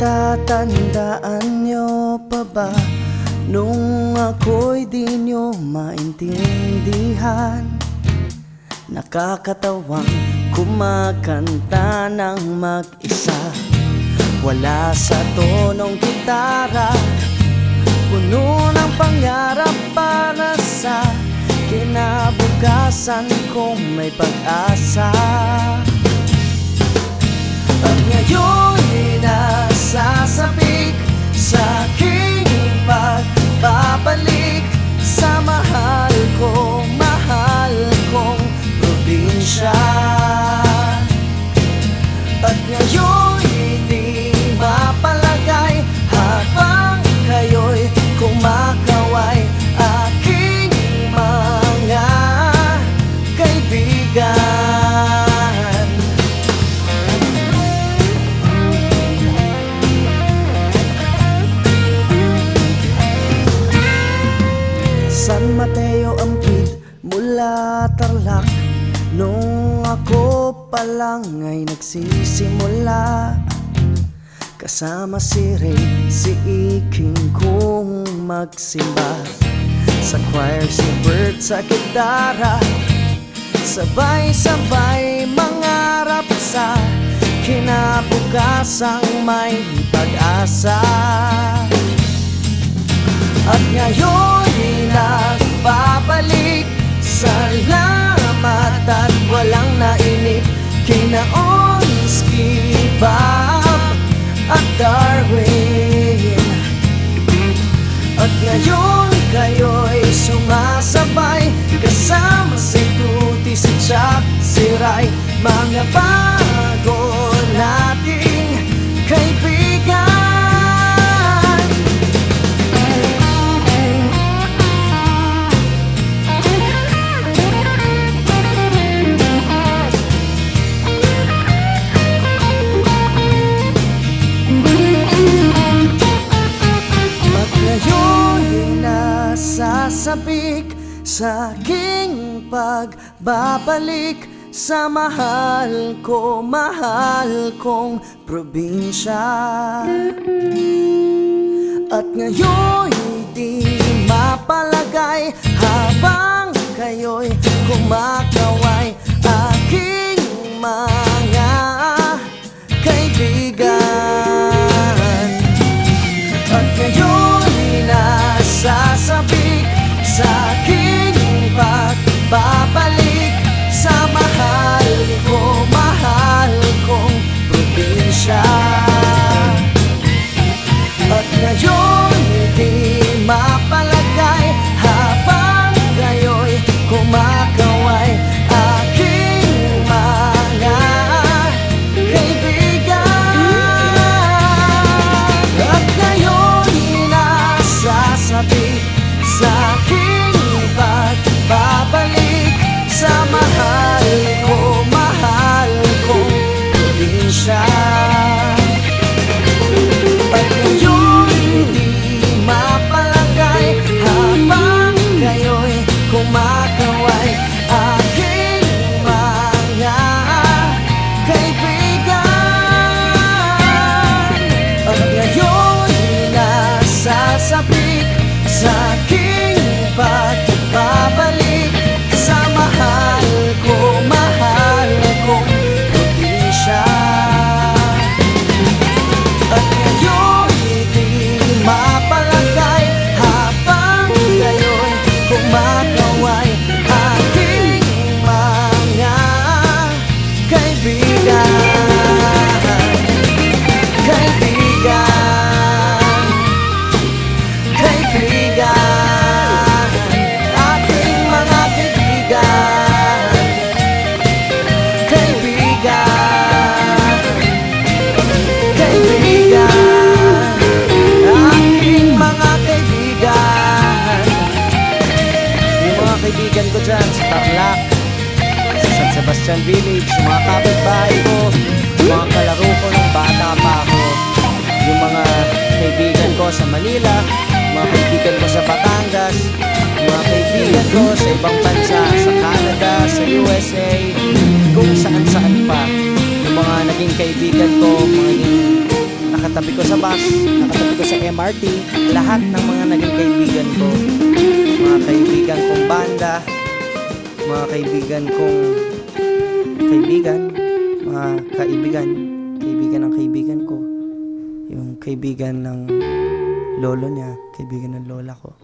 Natatandaan nyo pa ba? Nung ako'y di nyo maintindihan Nakakatawang kumakanta ng mag-isa. Wala sa tonong gitara Puno ng pangarap para sa Kinabukasan kong may pag-asa ako pa lang ay nagsisimula. Kasama si Ray, si Iking kong magsimba. Sa choir si Bert sa gitara. Sabay-sabay mangarap sa Kinabukasang may pag-asa. At ngayon Bob at Darwin. At ngayon kayo'y sumasabay Kasama si Tuti, si Chuck, si Rai Mga bago sa aking pagbabalik Sa mahal ko, mahal kong probinsya. At ngayon'y di mapalagay Habang kayo'y kumakaway kaibigan ko dyan sa Tarlac Sa San Sebastian Village Yung mga kapitbahay ko Yung mga kalaro ko nung bata pa ako. Yung mga kaibigan ko sa Manila mga kaibigan ko sa Batangas mga kaibigan ko sa ibang bansa Sa Canada, sa USA Kung saan-saan pa. Yung mga naging kaibigan ko Mga naging katabi ko sa bus, nakatabi ko sa MRT, lahat ng mga naging kaibigan ko, mga kaibigan mga kaibigan kong kaibigan, mga kaibigan, kaibigan ng kaibigan ko, yung kaibigan ng lolo niya, kaibigan ng lola ko.